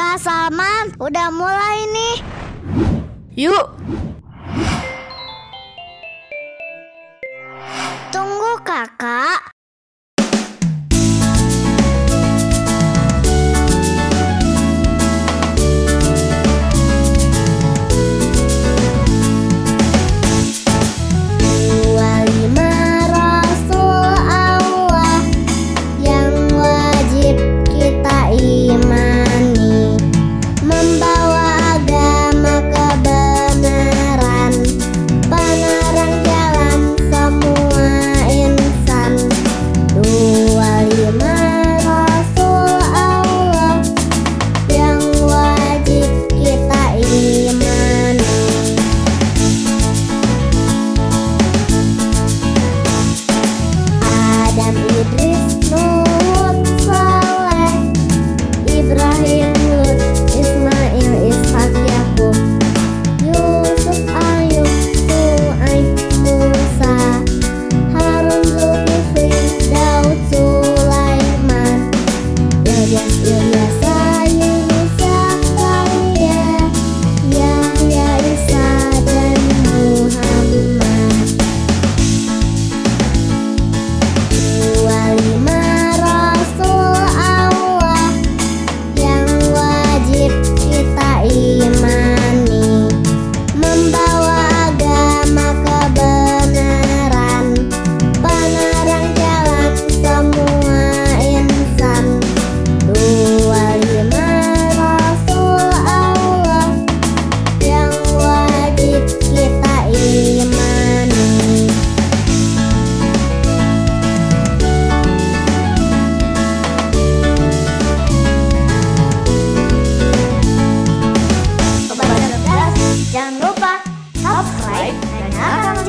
Kak Salman udah mulai nih. Yuk, Jangan lupa subscribe dan nyalakan